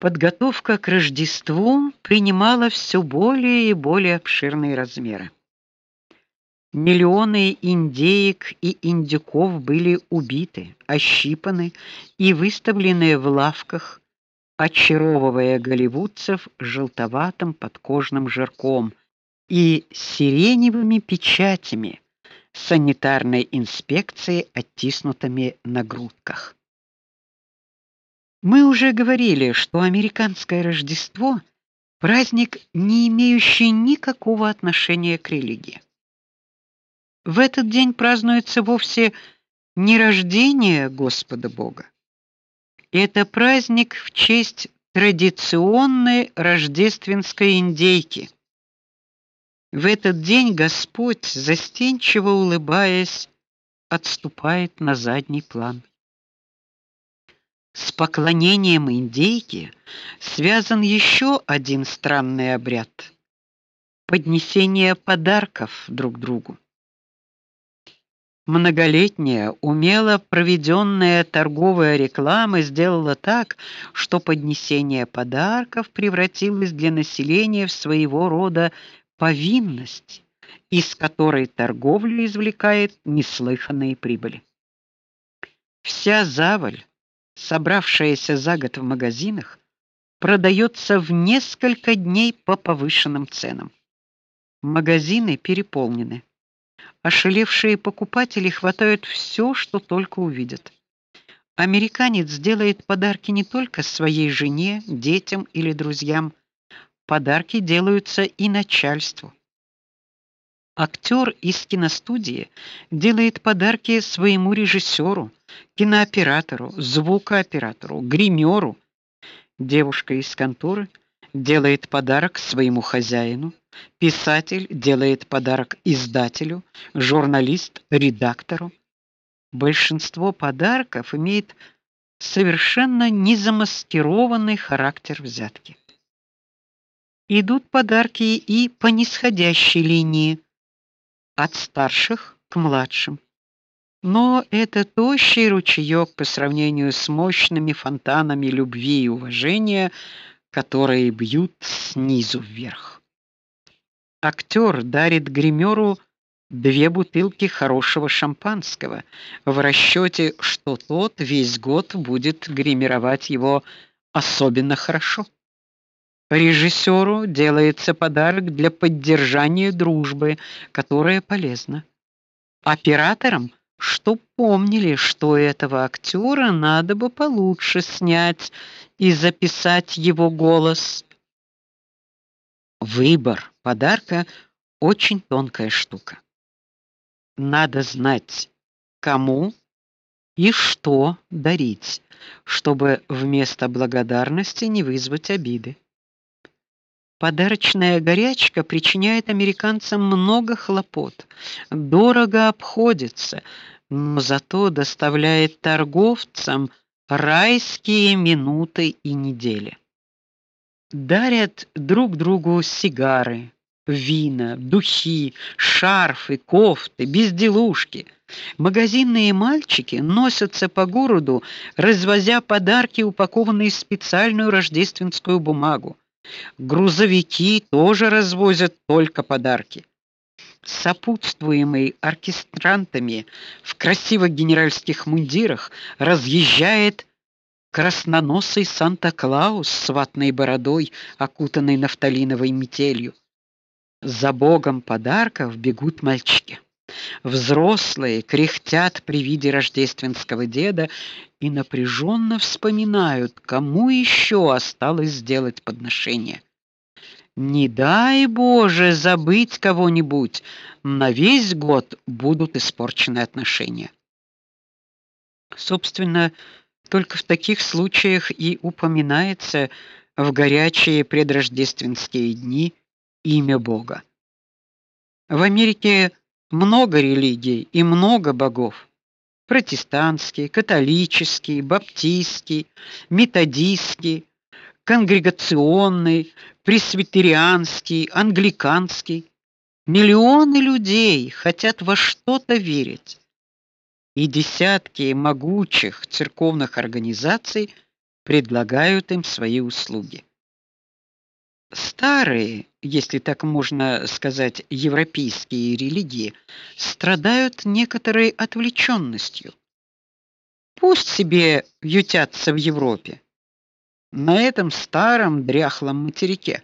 Подготовка к Рождеству принимала все более и более обширные размеры. Миллионы индеек и индюков были убиты, ощипаны и выставлены в лавках, очаровывая голливудцев желтоватым подкожным жирком и сиреневыми печатями санитарной инспекции, оттиснутыми на грудках. Мы уже говорили, что американское Рождество праздник, не имеющий никакого отношения к религии. В этот день празднуется вовсе не рождение Господа Бога. Это праздник в честь традиционной рождественской индейки. В этот день Господь, застенчиво улыбаясь, отступает на задний план. С поклонением индейке связан еще один странный обряд поднесение подарков друг другу. Многолетняя, умело проведенная торговая реклама сделала так, что поднесение подарков превратилось для населения в своего рода повинность, из которой торговля извлекает неслыханные прибыли. Вся заваль собравшаяся за год в магазинах, продается в несколько дней по повышенным ценам. Магазины переполнены. Ошалевшие покупатели хватают все, что только увидят. Американец делает подарки не только своей жене, детям или друзьям. Подарки делаются и начальству. Актер из киностудии делает подарки своему режиссеру, кинооператору, звукооператору, гримеру. Девушка из конторы делает подарок своему хозяину, писатель делает подарок издателю, журналист редактору. Большинство подарков имеет совершенно незамаскированный характер взятки. Идут подарки и по нисходящей линии от старших к младшим. Но это тощий ручеек по сравнению с мощными фонтанами любви и уважения, которые бьют снизу вверх. Актер дарит гримеру две бутылки хорошего шампанского в расчете, что тот весь год будет гримировать его особенно хорошо. Режиссеру делается подарок для поддержания дружбы, которая полезна. Операторам, что помнили, что этого актера надо бы получше снять и записать его голос. Выбор подарка очень тонкая штука. Надо знать, кому и что дарить, чтобы вместо благодарности не вызвать обиды. Подарочная горячка причиняет американцам много хлопот, дорого обходится, но зато доставляет торговцам райские минуты и недели. Дарят друг другу сигары, вина, духи, шарфы, кофты, безделушки. Магазинные мальчики носятся по городу, развозя подарки, упакованные в специальную рождественскую бумагу. Грузовики тоже развозят только подарки. Сопутствуемый оркестрантами в красивых генеральских мундирах разъезжает красноносый Санта-Клаус с ватной бородой, окутанный нафталиновой метелью. За богом подарков бегут мальчики. Взрослые кряхтят при виде рождественского деда и напряженно вспоминают, кому еще осталось сделать подношение. Не дай Боже забыть кого-нибудь, на весь год будут испорчены отношения. Собственно, только в таких случаях и упоминается в горячие предрождественские дни имя Бога. В Америке много религий и много богов. Протестантский, католический, баптистский, методистский, конгрегационный, пресвитерианский, англиканский. Миллионы людей хотят во что-то верить. И десятки могучих церковных организаций предлагают им свои услуги. Старые, если так можно сказать, европейские религии страдают некоторой отвлеченностью. Пусть себе ютятся в Европе. На этом старом дряхлом материке.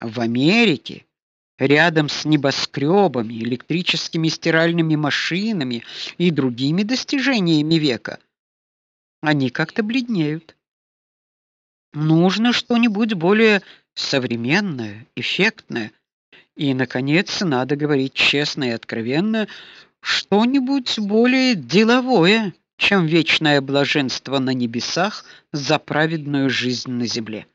В Америке, рядом с небоскребами, электрическими стиральными машинами и другими достижениями века, они как-то бледнеют. Нужно что-нибудь более современное, эффектное. И наконец, надо говорить честно и откровенно, что-нибудь более деловое, чем вечное блаженство на небесах за праведную жизнь на земле.